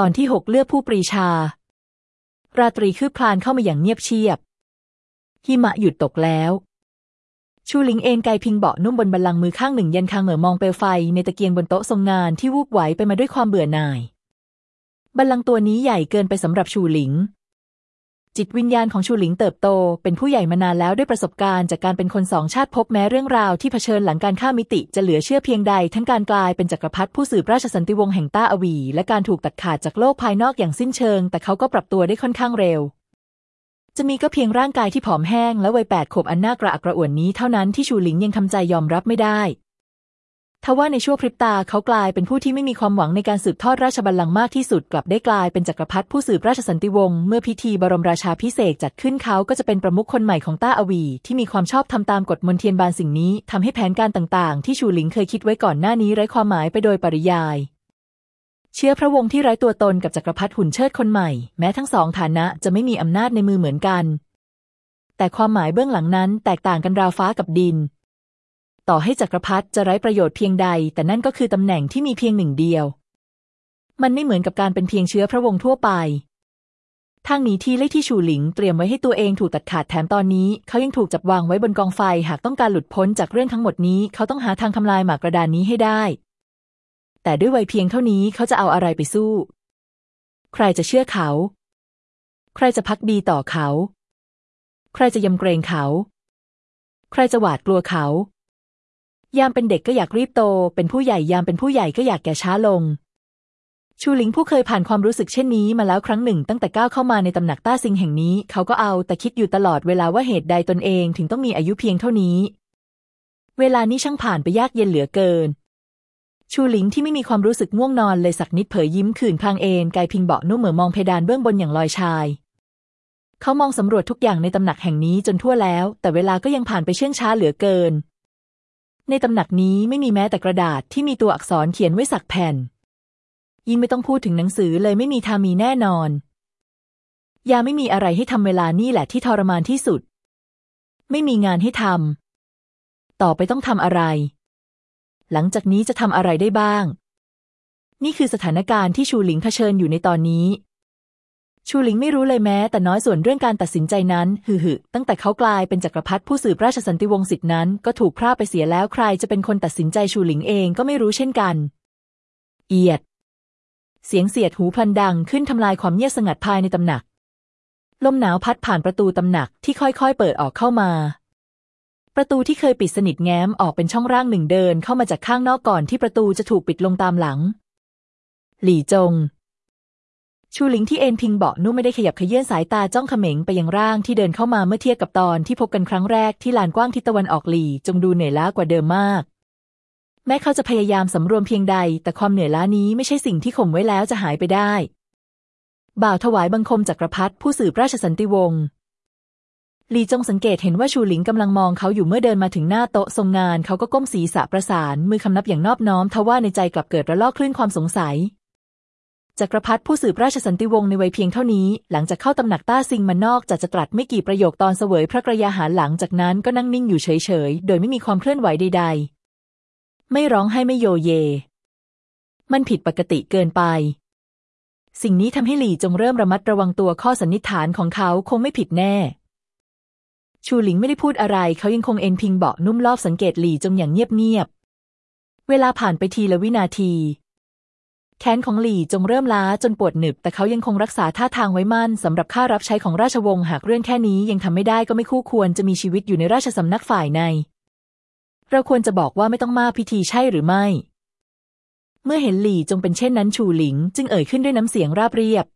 ตอนที่หกเลือกผู้ปรีชา ราตรีคืบคลานเข้ามาอย่างเงียบเชียบ หิมะหยุดตกแล้ว ชูหลิงเอนไกพิงเบาะนุ่มบนบัลลังก์มือข้างหนึ่งยันคางเหมือมองเปลวไฟในตะเกียงบนโต๊ะทรงงานที่วูบไหวไปมาด้วยความเบื่อหน่าย บัลลังก์ตัวนี้ใหญ่เกินไปสำหรับชูหลิง จิตวิญญาณของชูหลิงเติบโต เป็นผู้ใหญ่มานานแล้วด้วยประสบการณ์จากการเป็นคนสองชาติพบแม้เรื่องราวที่เผชิญหลังการฆ่ามิติจะเหลือเชื่อเพียงใด ทั้งการกลายเป็นจักรพรรดิผู้สืบราชสันติวงศ์แห่งต้าอวี และการถูกตัดขาดจากโลกภายนอกอย่างสิ้นเชิง แต่เขาก็ปรับตัวได้ค่อนข้างเร็ว จะมีก็เพียงร่างกายที่ผอมแห้งและวัยแปดขวบอันน่ากระอักกระอ่วนนี้เท่านั้นที่ชูหลิงยังทำใจยอมรับไม่ได้ ทว่าในชั่วพริบตาเขากลายเป็นผู้ที่ไม่มีความหวังในการสืบทอดราชบัลลังก์มากที่สุดกลับได้กลายเป็นจักรพรรดิผู้สืบราชสันติวงศ์เมื่อพิธีบรมราชาพิเศษจัดขึ้นเขาก็จะเป็นประมุขคนใหม่ของต้าอวี ที่มีความชอบทำตามกฎมนเทียนบานสิ่งนี้ทำให้แผนการต่างๆ ที่ชูหลิงเคยคิดไว้ก่อนหน้านี้ไร้ความหมายไปโดยปริยาย เชื้อพระวงศ์ที่ไร้ตัวตนกับจักรพรรดิหุ่นเชิดคนใหม่ แม้ทั้งสองฐานะจะไม่มีอำนาจในมือเหมือนกัน แต่ความหมายเบื้องหลังนั้นแตกต่างกันราวฟ้ากับดิน ต่อให้จักรพรรดิจะไร้ประโยชน์เพียงใด แต่นั่นก็คือตำแหน่งที่มีเพียงหนึ่งเดียว มันไม่เหมือนกับการเป็นเพียงเชื้อพระวงศ์ทั่วไป ทางหนีที่ไล่ที่ชูหลิงเตรียมไว้ให้ตัวเองถูกตัดขาดแถมตอนนี้ เขายังถูกจับวางไว้บนกองไฟหากต้องการหลุดพ้นจากเรื่องทั้งหมดนี้ เขาต้องหาทางทำลายหมากกระดานนี้ให้ได้ แต่ด้วยวัยเพียงเท่านี้เขาจะเอาอะไรไปสู้ ใครจะเชื่อเขา ใครจะพักดีต่อเขา ใครจะยำเกรงเขา ใครจะหวาดกลัวเขา ยามเป็นเด็กก็อยากรีบโต เป็นผู้ใหญ่ยามเป็นผู้ใหญ่ก็อยากแก่ช้าลง ชูหลิงผู้เคยผ่านความรู้สึกเช่นนี้มาแล้วครั้งหนึ่งตั้งแต่ก้าวเข้ามาในตำหนักต้าซิงแห่งนี้ เขาก็เอาแต่คิดอยู่ตลอดเวลาว่าเหตุใดตนเองถึงต้องมีอายุเพียงเท่านี้ เวลานี้ช่างผ่านไปยากเย็นเหลือเกิน ชูหลิงที่ไม่มีความรู้สึกง่วงนอนเลยสักนิดเผยยิ้มขื่นพลางเอนกายพิงเบาะนุ่มเหมือมองเพดานเบื้องบนอย่างลอยชายเขามองสำรวจทุกอย่างในตำหนักแห่งนี้จนทั่วแล้ว แต่เวลาก็ยังผ่านไปเชื่องช้าเหลือเกิน ในตำหนักนี้ไม่มีแม้แต่กระดาษที่มีตัวอักษรเขียนไว้สักแผ่น ยิ่งไม่ต้องพูดถึงหนังสือเลยไม่มีทามีแน่นอน ยาไม่มีอะไรให้ทำเวลานี่แหละที่ทรมานที่สุด ไม่มีงานให้ทำต่อไปต้องทำอะไร หลังจากนี้จะทำอะไรได้บ้าง นี่คือสถานการณ์ที่ชูหลิงเผชิญอยู่ในตอนนี้ ชูหลิงไม่รู้เลยแม้ แต่น้อยส่วนเรื่องการตัดสินใจนั้นหือตั้งแต่เขากลายเป็นจักรพรรดิผู้สืบราชสันติวงศ์สิทธินั้น ก็ถูกพร่าไปเสียแล้วใครจะเป็นคนตัดสินใจชูหลิงเองก็ไม่รู้เช่นกัน เอียด เสียงเสียดหูพลันดังขึ้นทำลายความเงียบสงัดภายในตำหนัก ลมหนาวพัดผ่านประตูตำหนักที่ค่อยๆ เปิดออกเข้ามาประตูที่เคยปิดสนิทแง้มออกเป็นช่องร่างหนึ่งเดินเข้ามาจากข้างนอกก่อนที่ประตูจะถูกปิดลงตามหลัง หลี่จง ชูหลิงที่เอนพิงเบาะนุ่มไม่ได้ขยับขยื่นสายตาจ้องเขม็งไปยังร่างที่เดินเข้ามาเมื่อเทียบกับตอนที่พบกันครั้งแรกที่ลานกว้างทิศตะวันออกหลีจงดูเหนื่อยล้ากว่าเดิมมาก แม้เขาจะพยายามสำรวมเพียงใด แต่ความเหนื่อยล้านี้ไม่ใช่สิ่งที่ข่มไว้แล้วจะหายไปได้ บ่าวถวายบังคมจักรพรรดิผู้สืบราชสันติวงศ์ลีจงสังเกตเห็นว่าชูหลิงกำลังมองเขาอยู่เมื่อเดินมาถึงหน้าโต๊ะทรงงานเขาก็ก้มศีรษะประสานมือคำนับอย่างนอบน้อมทว่าในใจกลับเกิดระลอกคลื่นความสงสัย จักรพรรดิผู้สืบราชสันติวงศ์ในวัยเพียงเท่านี้ หลังจากเข้าตำหนักต้าซิงมันอกจากจะตรัสไม่กี่ประโยคตอนเสวยพระกระยาหารหลังจากนั้นก็นั่งนิ่งอยู่เฉยๆ โดยไม่มีความเคลื่อนไหวใดๆ ไม่ร้องให้ไม่โยเย มันผิดปกติเกินไป สิ่งนี้ทำให้หลี่จงเริ่มระมัดระวังตัวข้อสันนิษฐานของเขาคงไม่ผิดแน่ ชูหลิงไม่ได้พูดอะไร เขายังคงเอนพิงเบาะนุ่มรอบสังเกตหลี่จงอย่างเงียบๆเวลาผ่านไปทีละวินาที แขนของหลี่จงเริ่มล้าจนปวดหนึบ แต่เขายังคงรักษาท่าทางไว้มั่นสำหรับค่ารับใช้ของราชวงศ์หากเรื่องแค่นี้ยังทำไม่ได้ก็ไม่คู่ควรจะมีชีวิตอยู่ในราชสำนักฝ่ายใน เราควรจะบอกว่าไม่ต้องมาพิธีใช่หรือไม่ เมื่อเห็นหลี่จงเป็นเช่นนั้นชูหลิง จึงเอ่ยขึ้นด้วยน้ำเสียงราบเรียบ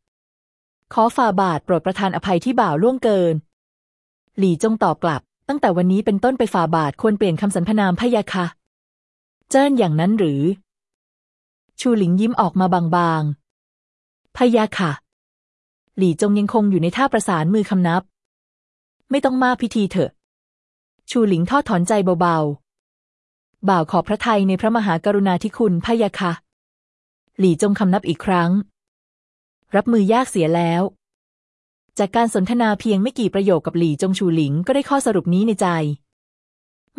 ขอฝ่าบาทโปรดประทานอภัยที่บ่าวล่วงเกิน หลี่จงตอบกลับ ตั้งแต่วันนี้เป็นต้นไปฝ่าบาทควรเปลี่ยนคำสรรพนามพยาค่ะ เจิ้นอย่างนั้นหรือ ชูหลิงยิ้มออกมาบางๆพยาค่ะ หลี่จงยังคงอยู่ในท่าประสานมือคำนับ ไม่ต้องมาพิธีเถอะ ชูหลิงทอดถอนใจเบาๆ บ่าวขอบพระทัยในพระมหากรุณาธิคุณพยาค่ะ หลี่จงคำนับอีกครั้ง รับมือยากเสียแล้ว จากการสนทนาเพียงไม่กี่ประโยคกับหลี่จงชูหลิงก็ได้ข้อสรุปนี้ในใจ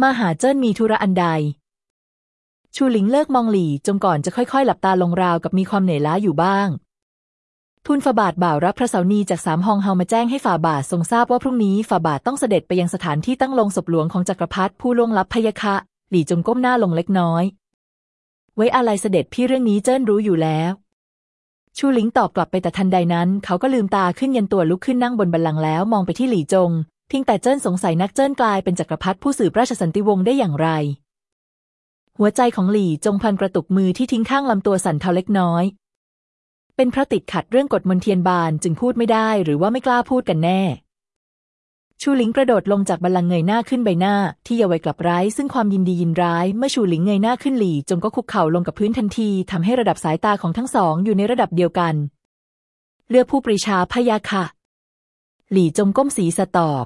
มาหาเจิ้นมีธุระอันใด ชูหลิงเลิกมองหลี่จงก่อนจะค่อยๆ หลับตาลงราวกับมีความเหนื่อยล้าอยู่บ้างทูลฝาบาทบ่าวรับพระเสานีจากสามฮองเฮามาแจ้งให้ฝาบาททรงทราบว่าพรุ่งนี้ฝาบาทต้องเสด็จไปยังสถานที่ตั้งลงศพหลวงของจักรพรรดิผู้ล่วงลับพยาคะ หลี่จงก้มหน้าลงเล็กน้อย ไว้อะไรเสด็จพี่เรื่องนี้เจิ้นรู้อยู่แล้ว ชูหลิงตอบกลับไปแต่ทันใดนั้น เขาก็ลืมตาขึ้นยันตัวลุกขึ้นนั่งบนบัลลังก์แล้วมองไปที่หลี่จงเพียงแต่เจิ้นสงสัยนักเจิ้นกลายเป็นจักรพรรดิผู้สืบราชสันติวงศ์ได้อย่างไร หัวใจของหลี่จงพันกระตุกมือที่ทิ้งข้างลำตัวสั่นเทาเล็กน้อย เป็นเพราะติดขัดเรื่องกฎมนเทียนบานจึงพูดไม่ได้หรือว่าไม่กล้าพูดกันแน่ ชูหลิงกระโดดลงจากบัลลังก์เงยหน้าขึ้นใบหน้าที่เยาวัยกลับไร้ซึ่งความยินดียินร้าย เมื่อชูหลิงเงยหน้าขึ้นหลี่จงก็คุกเข่าลงกับพื้นทันทีทำให้ระดับสายตาของทั้งสองอยู่ในระดับเดียวกัน เลือกผู้ปรีชาพยาค่ะ หลี่จงก้มศีรษะตอบ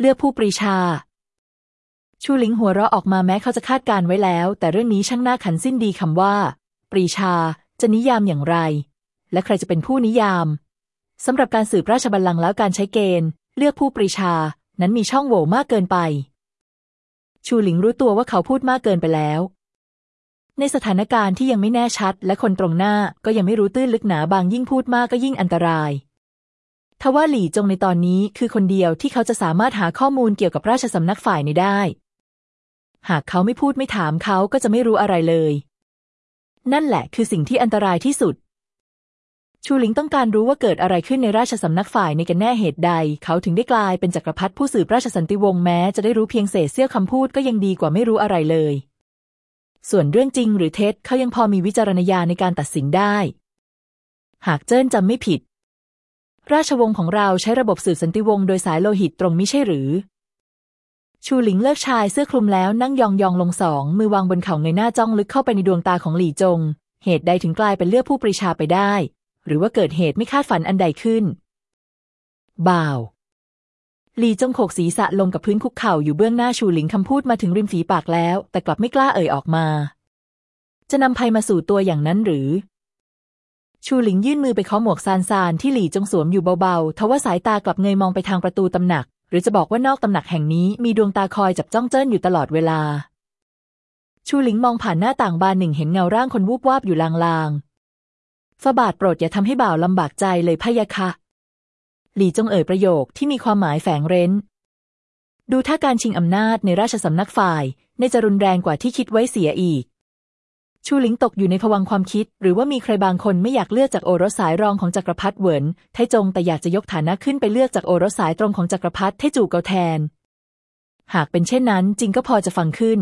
เลือกผู้ปรีชา ชูหลิงหัวเราะออกมาแม้เขาจะคาดการไว้แล้ว แต่เรื่องนี้ช่างน่าขันสิ้นดีคำว่า ปรีชาจะนิยามอย่างไร และใครจะเป็นผู้นิยามสำหรับการสืบราชบัลลังก์แล้วการใช้เกณฑ์ เลือกผู้ปรีชานั้นมีช่องโหว่มากเกินไป ชูหลิงรู้ตัวว่าเขาพูดมากเกินไปแล้ว ในสถานการณ์ที่ยังไม่แน่ชัด และคนตรงหน้าก็ยังไม่รู้ตื้นลึกหนาบางยิ่งพูดมากก็ยิ่งอันตรายทว่าหลี่จงในตอนนี้คือคนเดียวที่เขาจะสามารถหาข้อมูลเกี่ยวกับราชสำนักฝ่ายในได้ หากเขาไม่พูดไม่ถามเขาก็จะไม่รู้อะไรเลย นั่นแหละคือสิ่งที่อันตรายที่สุด ชูหลิงต้องการรู้ว่าเกิดอะไรขึ้นในราชสำนักฝ่ายในกันแน่เหตุใด เขาถึงได้กลายเป็นจักรพรรดิผู้สืบราชสันติวงศ์แม้ จะได้รู้เพียงเศษเสี้ยวคำพูดก็ยังดีกว่าไม่รู้อะไรเลย ส่วนเรื่องจริงหรือเท็จเขายังพอมีวิจารณญาณในการตัดสินได้ หากเจิ้นจำไม่ผิด ราชวงศ์ของเราใช้ระบบสืบสันติวงศ์โดยสายโลหิตตรงมิใช่หรือ ชูหลิงเลิกชายเสื้อคลุมแล้วนั่งยองยองลงสองมือวางบนเข่าเงยหน้าจ้องลึกเข้าไปในดวงตาของหลี่จง เหตุใดถึงกลายเป็นเลือกผู้ปริชาไปได้ หรือว่าเกิดเหตุไม่คาดฝันอันใดขึ้น บ่าว หลี่จงโขกศีรษะลงกับพื้นคุกเข่าอยู่เบื้องหน้าชูหลิงคำพูดมาถึงริมฝีปากแล้ว แต่กลับไม่กล้าเอ่ยออกมา จะนำภัยมาสู่ตัวอย่างนั้นหรือ ชูหลิงยื่นมือไปเคาะหมวกซานซานที่หลี่จงสวมอยู่เบาๆทว่าสายตากลับเงยมองไปทางประตูตำหนัก หรือจะบอกว่านอกตำหนักแห่งนี้มีดวงตาคอยจับจ้องเจิ้นอยู่ตลอดเวลา ชูหลิงมองผ่านหน้าต่างบานหนึ่งเห็นเงาร่างคนวูบวาบอยู่ลางๆฝาบาทโปรดอย่าทำให้บ่าวลำบากใจเลยพะยะคะหลี่จงเอ่ยประโยคที่มีความหมายแฝงเร้น ดูท่าการชิงอำนาจในราชสำนักฝ่ายในจะรุนแรงกว่าที่คิดไว้เสียอีก ชูหลิงตกอยู่ในภวังความคิด หรือว่ามีใครบางคนไม่อยากเลือกจากโอรสสายรองของจักรพรรดิเหวินไทจงแต่อยากจะยกฐานะขึ้นไปเลือกจากโอรสสายตรงของจักรพรรดิไทจูเกาแทน หากเป็นเช่นนั้นจริงก็พอจะฟังขึ้น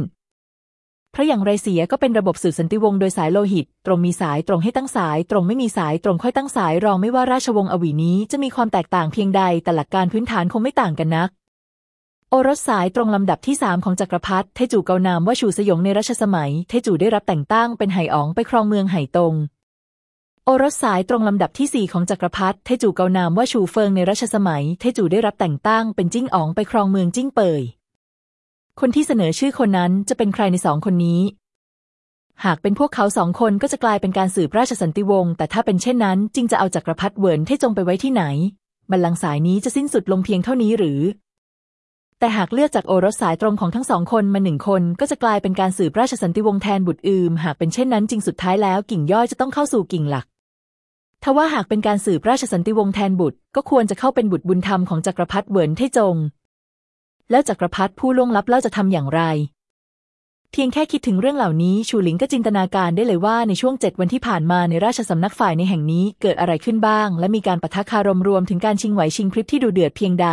เพราะอย่างไรเสียก็เป็นระบบสืบสันตติวงศ์โดยสายโลหิต ตรงมีสายตรงให้ตั้งสาย ตรงไม่มีสายตรงค่อยตั้งสายรองไม่ว่าราชวงศ์อวีนี้จะมีความแตกต่างเพียงใดแต่หลักการพื้นฐานคงไม่ต่างกันนัก โอรสสายตรงลำดับที่สามของจักรพรรดิเทจูเกานามว่าชูสยงในรัชสมัย เทจูได้รับแต่งตั้งเป็นไหอ๋องไปครองเมืองไหตง โอรสสายตรงลำดับที่สี่ของจักรพรรดิเทจูเกานามว่าชูเฟิงในรัชสมัย เทจูได้รับแต่งตั้งเป็นจิ้งอ๋องไปครองเมืองจิ้งเปย คนที่เสนอชื่อคนนั้นจะเป็นใครในสองคนนี้หากเป็นพวกเขาสองคนก็จะกลายเป็นการสืบราชสันติวงศ์แต่ถ้าเป็นเช่นนั้นจริงจะเอาจักรพรรดิเวินเทจงไปไว้ที่ไหน บัลลังก์สายนี้จะสิ้นสุดลงเพียงเท่านี้หรือ แต่หากเลือกจากโอรสสายตรงของทั้งสองคนมาหนึ่งคนก็จะกลายเป็นการสืบราชสันติวงศ์แทนบุตรอืม หากเป็นเช่นนั้นจริงสุดท้ายแล้วกิ่งย่อยจะต้องเข้าสู่กิ่งหลักทว่าหากเป็นการสืบราชสันติวงศ์แทนบุตร ก็ควรจะเข้าเป็นบุตรบุญธรรมของจักรพรรดิเหวินเทจง แล้วจักรพรรดิผู้ล่วงลับเล่าจะทำอย่างไร เพียงแค่คิดถึงเรื่องเหล่านี้ชูหลิงก็จินตนาการได้เลยว่าในช่วงเจ็ดวันที่ผ่านมาในราชสำนักฝ่ายในแห่งนี้เกิดอะไรขึ้นบ้าง และมีการปะทะคารมรวมถึงการชิงไหวชิงพริบที่ดูเดือดเพียงใด